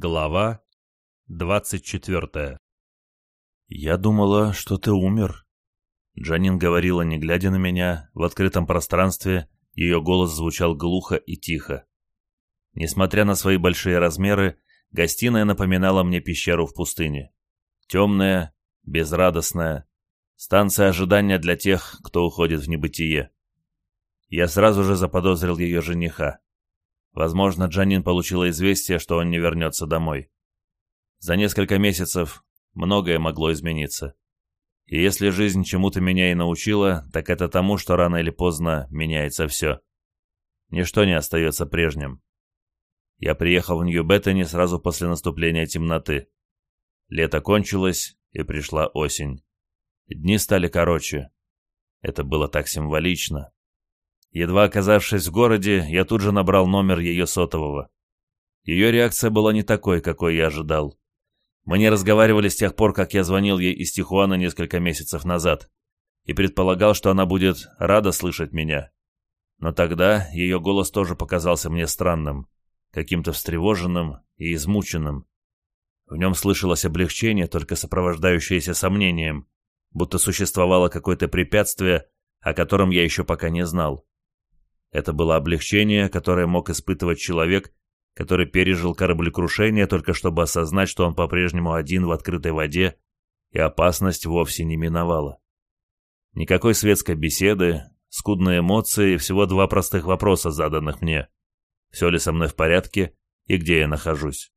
Глава двадцать четвертая. «Я думала, что ты умер». Джанин говорила, не глядя на меня, в открытом пространстве ее голос звучал глухо и тихо. Несмотря на свои большие размеры, гостиная напоминала мне пещеру в пустыне. Темная, безрадостная, станция ожидания для тех, кто уходит в небытие. Я сразу же заподозрил ее жениха. Возможно, Джанин получила известие, что он не вернется домой. За несколько месяцев многое могло измениться. И если жизнь чему-то меня и научила, так это тому, что рано или поздно меняется все. Ничто не остается прежним. Я приехал в Нью-Беттани сразу после наступления темноты. Лето кончилось, и пришла осень. Дни стали короче. Это было так символично. Едва оказавшись в городе, я тут же набрал номер ее сотового. Ее реакция была не такой, какой я ожидал. Мы не разговаривали с тех пор, как я звонил ей из Тихуана несколько месяцев назад, и предполагал, что она будет рада слышать меня. Но тогда ее голос тоже показался мне странным, каким-то встревоженным и измученным. В нем слышалось облегчение, только сопровождающееся сомнением, будто существовало какое-то препятствие, о котором я еще пока не знал. Это было облегчение, которое мог испытывать человек, который пережил кораблекрушение только чтобы осознать, что он по-прежнему один в открытой воде, и опасность вовсе не миновала. Никакой светской беседы, скудные эмоции и всего два простых вопроса, заданных мне. Все ли со мной в порядке и где я нахожусь?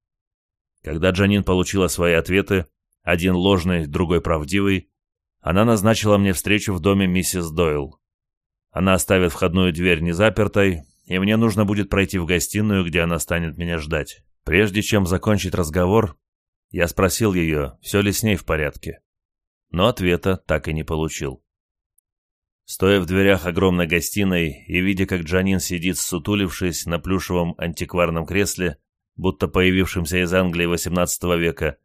Когда Джанин получила свои ответы, один ложный, другой правдивый, она назначила мне встречу в доме миссис Дойл. Она оставит входную дверь не запертой, и мне нужно будет пройти в гостиную, где она станет меня ждать. Прежде чем закончить разговор, я спросил ее, все ли с ней в порядке. Но ответа так и не получил. Стоя в дверях огромной гостиной и видя, как Джанин сидит, сутулившись на плюшевом антикварном кресле, будто появившемся из Англии XVIII века,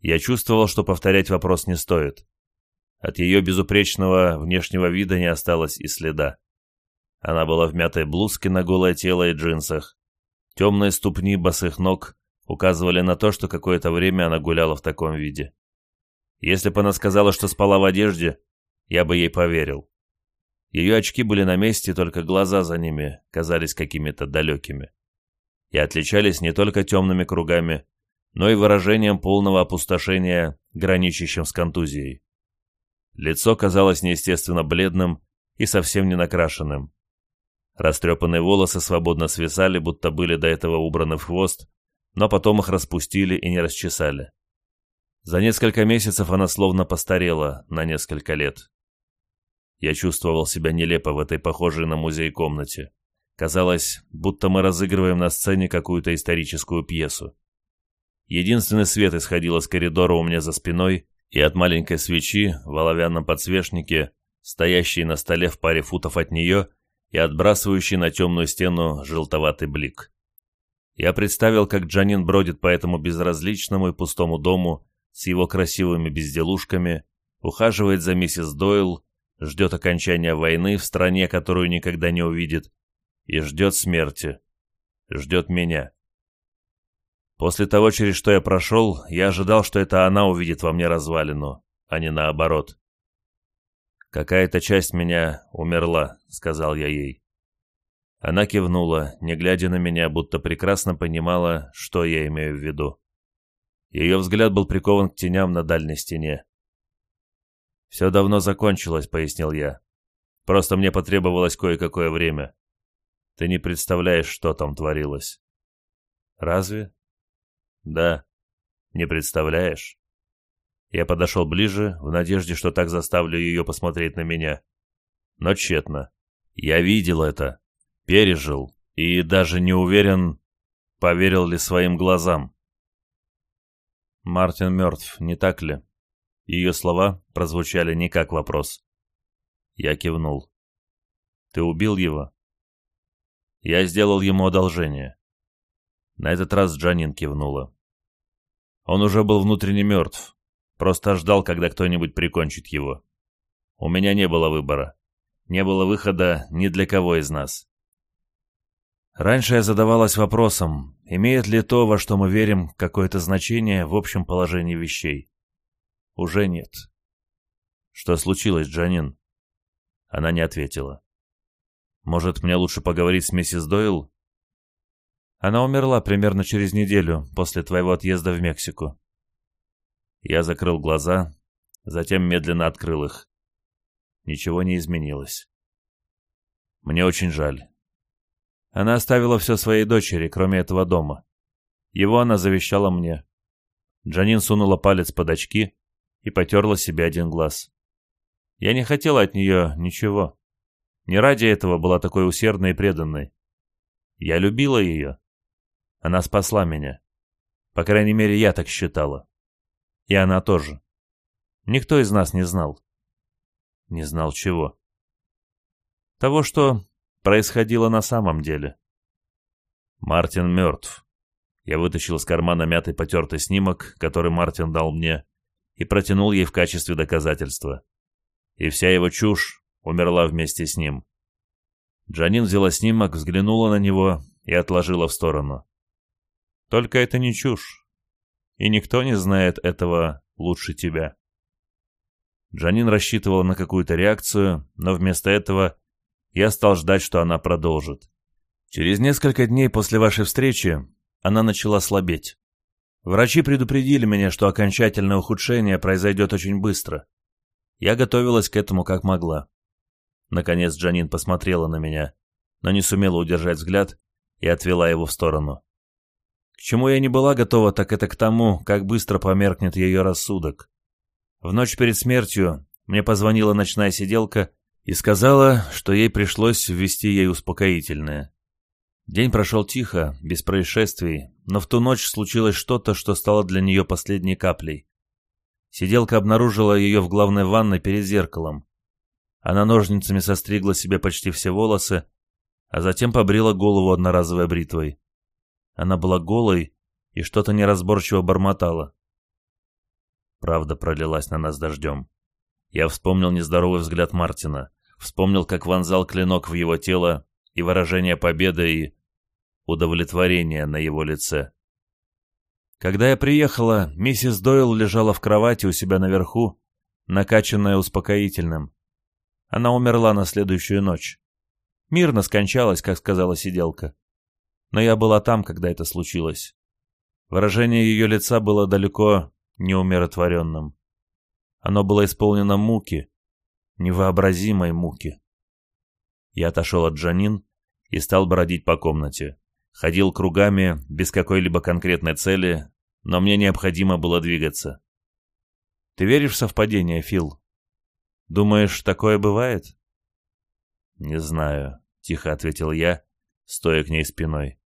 я чувствовал, что повторять вопрос не стоит. От ее безупречного внешнего вида не осталось и следа. Она была в мятой блузке на голое тело и джинсах. Темные ступни босых ног указывали на то, что какое-то время она гуляла в таком виде. Если бы она сказала, что спала в одежде, я бы ей поверил. Ее очки были на месте, только глаза за ними казались какими-то далекими. И отличались не только темными кругами, но и выражением полного опустошения, граничащим с контузией. Лицо казалось неестественно бледным и совсем не накрашенным. Растрепанные волосы свободно свисали, будто были до этого убраны в хвост, но потом их распустили и не расчесали. За несколько месяцев она словно постарела на несколько лет. Я чувствовал себя нелепо в этой похожей на музей комнате. Казалось, будто мы разыгрываем на сцене какую-то историческую пьесу. Единственный свет исходил из коридора у меня за спиной, и от маленькой свечи в оловянном подсвечнике, стоящей на столе в паре футов от нее и отбрасывающей на темную стену желтоватый блик. Я представил, как Джанин бродит по этому безразличному и пустому дому с его красивыми безделушками, ухаживает за миссис Дойл, ждет окончания войны в стране, которую никогда не увидит, и ждет смерти, ждет меня. После того, через что я прошел, я ожидал, что это она увидит во мне развалину, а не наоборот. «Какая-то часть меня умерла», — сказал я ей. Она кивнула, не глядя на меня, будто прекрасно понимала, что я имею в виду. Ее взгляд был прикован к теням на дальней стене. «Все давно закончилось», — пояснил я. «Просто мне потребовалось кое-какое время. Ты не представляешь, что там творилось». «Разве?» Да. Не представляешь. Я подошел ближе, в надежде, что так заставлю ее посмотреть на меня. Но тщетно. Я видел это, пережил, и даже не уверен, поверил ли своим глазам. Мартин мертв, не так ли? Ее слова прозвучали не как вопрос. Я кивнул. Ты убил его? Я сделал ему одолжение. На этот раз Джанин кивнула. Он уже был внутренне мертв, просто ждал, когда кто-нибудь прикончит его. У меня не было выбора. Не было выхода ни для кого из нас. Раньше я задавалась вопросом, имеет ли то, во что мы верим, какое-то значение в общем положении вещей. Уже нет. Что случилось, Джанин? Она не ответила. Может, мне лучше поговорить с миссис Дойл? Она умерла примерно через неделю после твоего отъезда в Мексику. Я закрыл глаза, затем медленно открыл их. Ничего не изменилось. Мне очень жаль. Она оставила все своей дочери, кроме этого дома. Его она завещала мне. Джанин сунула палец под очки и потерла себе один глаз. Я не хотела от нее ничего. Не ради этого была такой усердной и преданной. Я любила ее. Она спасла меня. По крайней мере, я так считала. И она тоже. Никто из нас не знал. Не знал чего. Того, что происходило на самом деле. Мартин мертв. Я вытащил из кармана мятый потертый снимок, который Мартин дал мне, и протянул ей в качестве доказательства. И вся его чушь умерла вместе с ним. Джанин взяла снимок, взглянула на него и отложила в сторону. Только это не чушь. И никто не знает этого лучше тебя. Джанин рассчитывала на какую-то реакцию, но вместо этого я стал ждать, что она продолжит. Через несколько дней после вашей встречи она начала слабеть. Врачи предупредили меня, что окончательное ухудшение произойдет очень быстро. Я готовилась к этому как могла. Наконец Джанин посмотрела на меня, но не сумела удержать взгляд и отвела его в сторону чему я не была готова, так это к тому, как быстро померкнет ее рассудок. В ночь перед смертью мне позвонила ночная сиделка и сказала, что ей пришлось ввести ей успокоительное. День прошел тихо, без происшествий, но в ту ночь случилось что-то, что стало для нее последней каплей. Сиделка обнаружила ее в главной ванной перед зеркалом. Она ножницами состригла себе почти все волосы, а затем побрила голову одноразовой бритвой. Она была голой и что-то неразборчиво бормотала. Правда пролилась на нас дождем. Я вспомнил нездоровый взгляд Мартина, вспомнил, как вонзал клинок в его тело, и выражение победы и удовлетворения на его лице. Когда я приехала, миссис Дойл лежала в кровати у себя наверху, накачанная успокоительным. Она умерла на следующую ночь. Мирно скончалась, как сказала сиделка но я была там, когда это случилось. Выражение ее лица было далеко не умиротворенным. Оно было исполнено муки, невообразимой муки. Я отошел от Джанин и стал бродить по комнате. Ходил кругами, без какой-либо конкретной цели, но мне необходимо было двигаться. Ты веришь в совпадение, Фил? Думаешь, такое бывает? Не знаю, тихо ответил я, стоя к ней спиной.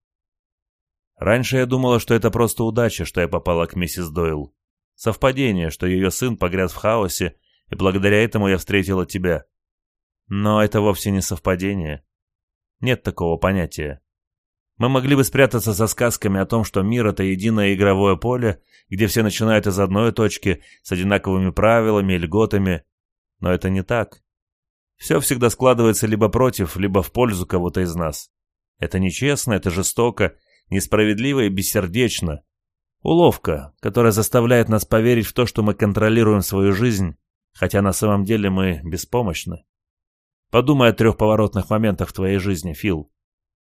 Раньше я думала, что это просто удача, что я попала к миссис Дойл. Совпадение, что ее сын погряз в хаосе, и благодаря этому я встретила тебя. Но это вовсе не совпадение. Нет такого понятия. Мы могли бы спрятаться за сказками о том, что мир — это единое игровое поле, где все начинают из одной точки, с одинаковыми правилами и льготами. Но это не так. Все всегда складывается либо против, либо в пользу кого-то из нас. Это нечестно, это жестоко, несправедливо и бессердечно. Уловка, которая заставляет нас поверить в то, что мы контролируем свою жизнь, хотя на самом деле мы беспомощны. Подумай о трех поворотных моментах в твоей жизни, Фил.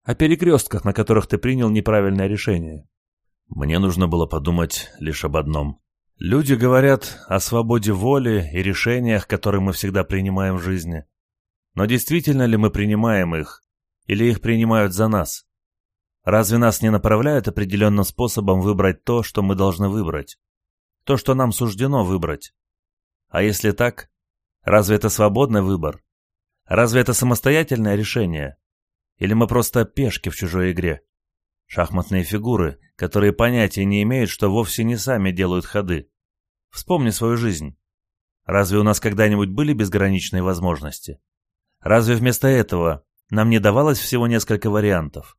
О перекрестках, на которых ты принял неправильное решение. Мне нужно было подумать лишь об одном. Люди говорят о свободе воли и решениях, которые мы всегда принимаем в жизни. Но действительно ли мы принимаем их? Или их принимают за нас? Разве нас не направляют определенным способом выбрать то, что мы должны выбрать? То, что нам суждено выбрать? А если так, разве это свободный выбор? Разве это самостоятельное решение? Или мы просто пешки в чужой игре? Шахматные фигуры, которые понятия не имеют, что вовсе не сами делают ходы. Вспомни свою жизнь. Разве у нас когда-нибудь были безграничные возможности? Разве вместо этого нам не давалось всего несколько вариантов?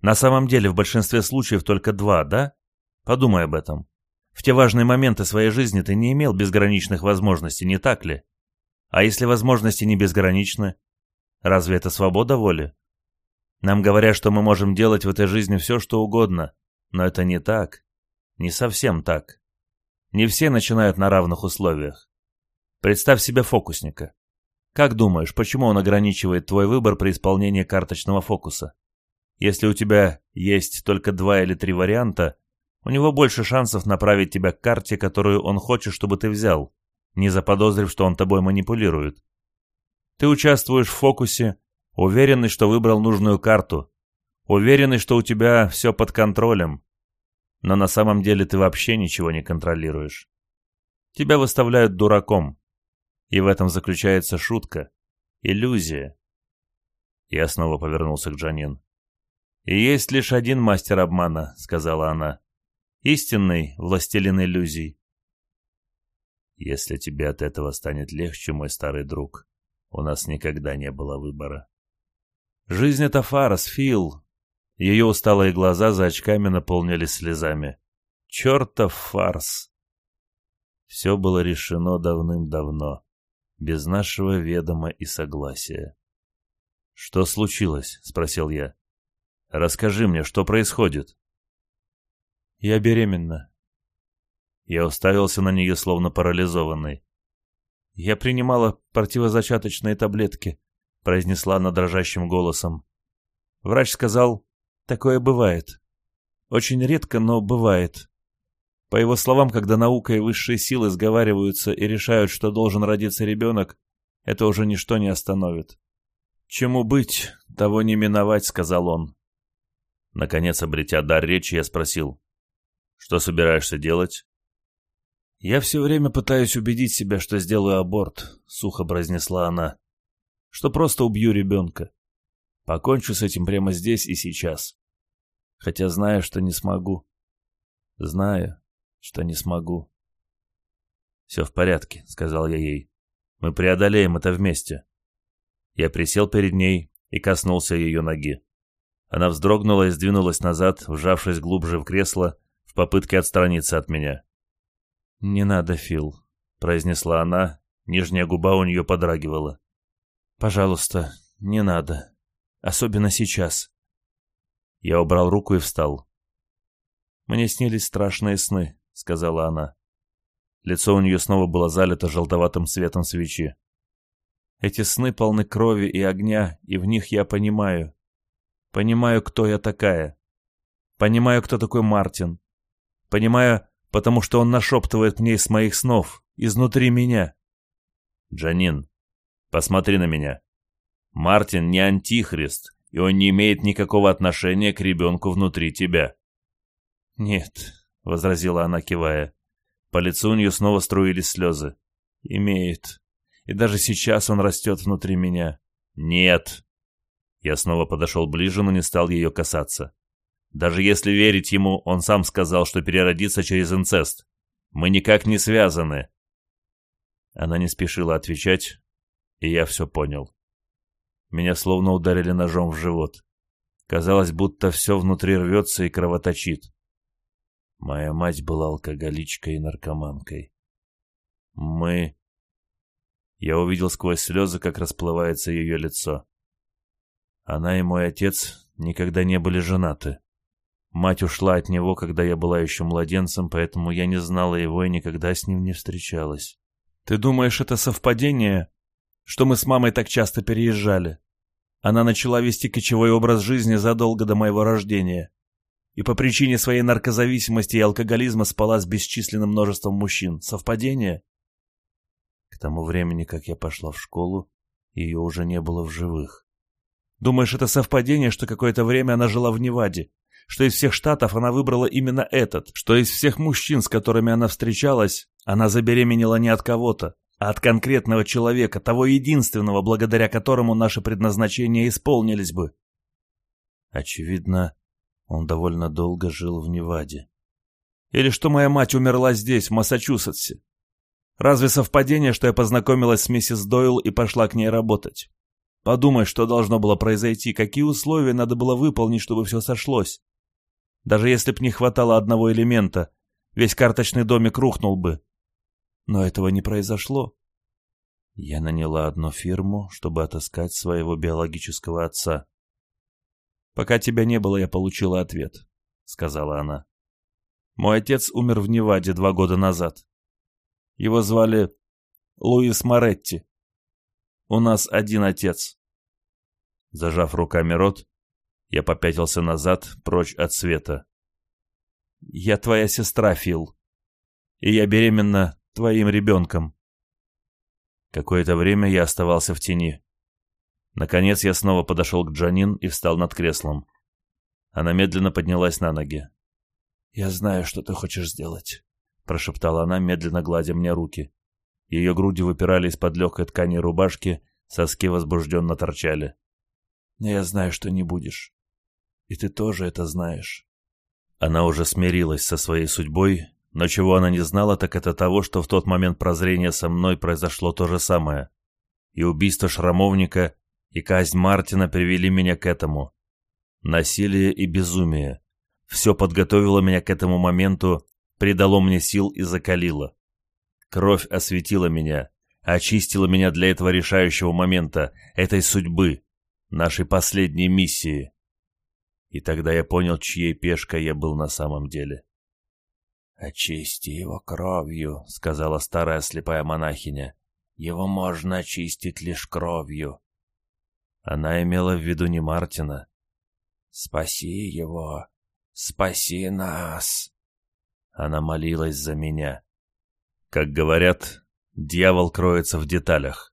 На самом деле, в большинстве случаев только два, да? Подумай об этом. В те важные моменты своей жизни ты не имел безграничных возможностей, не так ли? А если возможности не безграничны? Разве это свобода воли? Нам говорят, что мы можем делать в этой жизни все, что угодно, но это не так. Не совсем так. Не все начинают на равных условиях. Представь себе фокусника. Как думаешь, почему он ограничивает твой выбор при исполнении карточного фокуса? Если у тебя есть только два или три варианта, у него больше шансов направить тебя к карте, которую он хочет, чтобы ты взял, не заподозрив, что он тобой манипулирует. Ты участвуешь в фокусе, уверенный, что выбрал нужную карту, уверенный, что у тебя все под контролем, но на самом деле ты вообще ничего не контролируешь. Тебя выставляют дураком, и в этом заключается шутка, иллюзия. Я снова повернулся к Джанин. «Есть лишь один мастер обмана», — сказала она. «Истинный властелин иллюзий». «Если тебе от этого станет легче, мой старый друг, у нас никогда не было выбора». «Жизнь — это фарс, Фил». Ее усталые глаза за очками наполнились слезами. «Чертов фарс!» Все было решено давным-давно, без нашего ведома и согласия. «Что случилось?» — спросил я. Расскажи мне, что происходит?» «Я беременна». Я уставился на нее, словно парализованный. «Я принимала противозачаточные таблетки», — произнесла она дрожащим голосом. Врач сказал, «Такое бывает. Очень редко, но бывает». По его словам, когда наука и высшие силы сговариваются и решают, что должен родиться ребенок, это уже ничто не остановит. «Чему быть, того не миновать», — сказал он. Наконец, обретя дар речи, я спросил. «Что собираешься делать?» «Я все время пытаюсь убедить себя, что сделаю аборт», — сухо произнесла она. «Что просто убью ребенка. Покончу с этим прямо здесь и сейчас. Хотя знаю, что не смогу. Знаю, что не смогу». «Все в порядке», — сказал я ей. «Мы преодолеем это вместе». Я присел перед ней и коснулся ее ноги. Она вздрогнула и сдвинулась назад, вжавшись глубже в кресло, в попытке отстраниться от меня. «Не надо, Фил», — произнесла она, нижняя губа у нее подрагивала. «Пожалуйста, не надо. Особенно сейчас». Я убрал руку и встал. «Мне снились страшные сны», — сказала она. Лицо у нее снова было залито желтоватым светом свечи. «Эти сны полны крови и огня, и в них я понимаю, Понимаю, кто я такая. Понимаю, кто такой Мартин. Понимаю, потому что он нашептывает мне из моих снов, изнутри меня. Джанин, посмотри на меня. Мартин не антихрист, и он не имеет никакого отношения к ребенку внутри тебя. Нет, — возразила она, кивая. По лицу у нее снова струились слезы. Имеет. И даже сейчас он растет внутри меня. Нет, я снова подошел ближе, но не стал ее касаться. Даже если верить ему, он сам сказал, что переродится через инцест. Мы никак не связаны. Она не спешила отвечать, и я все понял. Меня словно ударили ножом в живот. Казалось, будто все внутри рвется и кровоточит. Моя мать была алкоголичкой и наркоманкой. Мы... Я увидел сквозь слезы, как расплывается ее лицо. Она и мой отец никогда не были женаты. Мать ушла от него, когда я была еще младенцем, поэтому я не знала его и никогда с ним не встречалась. Ты думаешь, это совпадение, что мы с мамой так часто переезжали? Она начала вести кочевой образ жизни задолго до моего рождения. И по причине своей наркозависимости и алкоголизма спала с бесчисленным множеством мужчин. Совпадение? К тому времени, как я пошла в школу, ее уже не было в живых. Думаешь, это совпадение, что какое-то время она жила в Неваде? Что из всех штатов она выбрала именно этот? Что из всех мужчин, с которыми она встречалась, она забеременела не от кого-то, а от конкретного человека, того единственного, благодаря которому наши предназначения исполнились бы? Очевидно, он довольно долго жил в Неваде. Или что моя мать умерла здесь, в Массачусетсе. Разве совпадение, что я познакомилась с миссис Дойл и пошла к ней работать? Подумай, что должно было произойти, какие условия надо было выполнить, чтобы все сошлось. Даже если б не хватало одного элемента, весь карточный домик рухнул бы. Но этого не произошло. Я наняла одну фирму, чтобы отыскать своего биологического отца. «Пока тебя не было, я получила ответ», — сказала она. «Мой отец умер в Неваде два года назад. Его звали Луис Моретти. У нас один отец. Зажав руками рот, я попятился назад, прочь от света. «Я твоя сестра, Фил, и я беременна твоим ребенком». Какое-то время я оставался в тени. Наконец я снова подошел к Джанин и встал над креслом. Она медленно поднялась на ноги. «Я знаю, что ты хочешь сделать», — прошептала она, медленно гладя мне руки. Ее груди выпирали из-под легкой ткани рубашки, соски возбужденно торчали. Но Я знаю, что не будешь. И ты тоже это знаешь. Она уже смирилась со своей судьбой, но чего она не знала, так это того, что в тот момент прозрения со мной произошло то же самое. И убийство Шрамовника, и казнь Мартина привели меня к этому. Насилие и безумие. Все подготовило меня к этому моменту, придало мне сил и закалило. Кровь осветила меня, очистила меня для этого решающего момента, этой судьбы, нашей последней миссии. И тогда я понял, чьей пешкой я был на самом деле. «Очисти его кровью», — сказала старая слепая монахиня. «Его можно очистить лишь кровью». Она имела в виду не Мартина. «Спаси его! Спаси нас!» Она молилась за меня. Как говорят, дьявол кроется в деталях.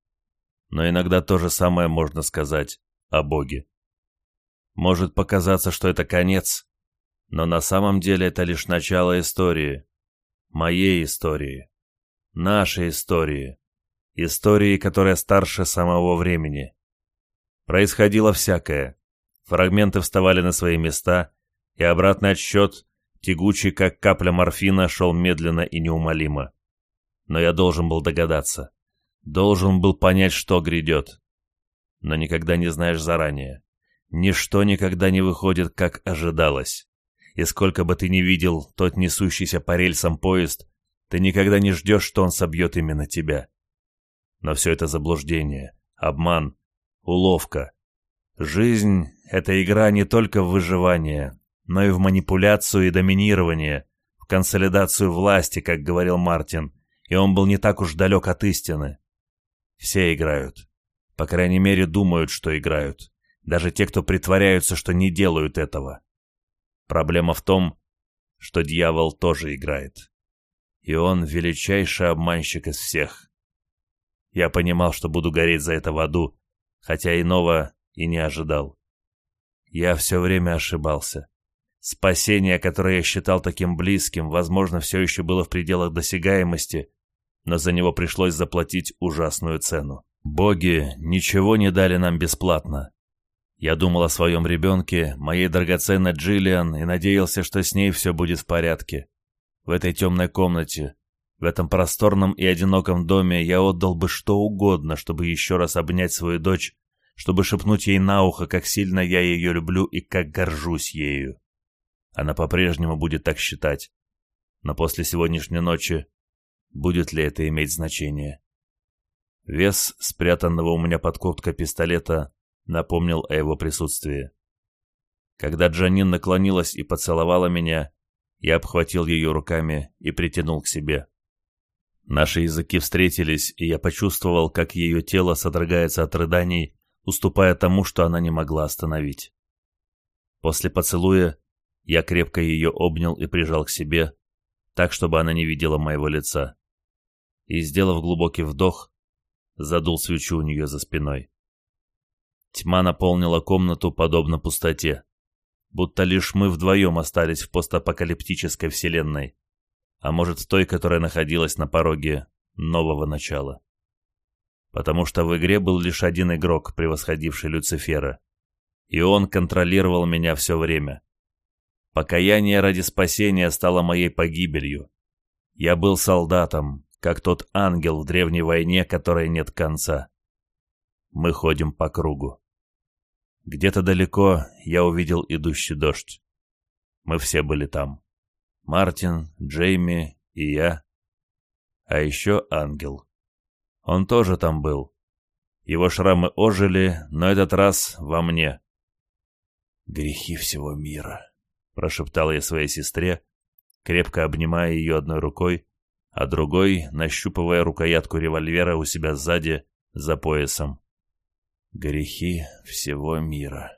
Но иногда то же самое можно сказать о Боге. Может показаться, что это конец, но на самом деле это лишь начало истории. Моей истории. Нашей истории. Истории, которая старше самого времени. Происходило всякое. Фрагменты вставали на свои места, и обратный отсчет, тягучий как капля морфина, шел медленно и неумолимо. Но я должен был догадаться. Должен был понять, что грядет но никогда не знаешь заранее. Ничто никогда не выходит, как ожидалось. И сколько бы ты ни видел тот несущийся по рельсам поезд, ты никогда не ждешь, что он собьет именно тебя. Но все это заблуждение, обман, уловка. Жизнь — это игра не только в выживание, но и в манипуляцию и доминирование, в консолидацию власти, как говорил Мартин, и он был не так уж далек от истины. Все играют. По крайней мере, думают, что играют. Даже те, кто притворяются, что не делают этого. Проблема в том, что дьявол тоже играет. И он величайший обманщик из всех. Я понимал, что буду гореть за это в аду, хотя иного и не ожидал. Я все время ошибался. Спасение, которое я считал таким близким, возможно, все еще было в пределах досягаемости, но за него пришлось заплатить ужасную цену. Боги ничего не дали нам бесплатно. Я думал о своем ребенке, моей драгоценной Джиллиан, и надеялся, что с ней все будет в порядке. В этой темной комнате, в этом просторном и одиноком доме я отдал бы что угодно, чтобы еще раз обнять свою дочь, чтобы шепнуть ей на ухо, как сильно я ее люблю и как горжусь ею. Она по-прежнему будет так считать. Но после сегодняшней ночи будет ли это иметь значение? Вес спрятанного у меня под курткой пистолета напомнил о его присутствии. Когда Джанин наклонилась и поцеловала меня, я обхватил ее руками и притянул к себе. Наши языки встретились, и я почувствовал, как ее тело содрогается от рыданий, уступая тому, что она не могла остановить. После поцелуя я крепко ее обнял и прижал к себе, так, чтобы она не видела моего лица. И, сделав глубокий вдох, задул свечу у нее за спиной. Тьма наполнила комнату подобно пустоте, будто лишь мы вдвоем остались в постапокалиптической вселенной, а может в той, которая находилась на пороге нового начала. Потому что в игре был лишь один игрок, превосходивший Люцифера, и он контролировал меня все время. Покаяние ради спасения стало моей погибелью. Я был солдатом, как тот ангел в древней войне, которой нет конца. Мы ходим по кругу. Где-то далеко я увидел идущий дождь. Мы все были там. Мартин, Джейми и я. А еще ангел. Он тоже там был. Его шрамы ожили, но этот раз во мне. «Грехи всего мира», — прошептал я своей сестре, крепко обнимая ее одной рукой, а другой, нащупывая рукоятку револьвера у себя сзади, за поясом. Грехи всего мира.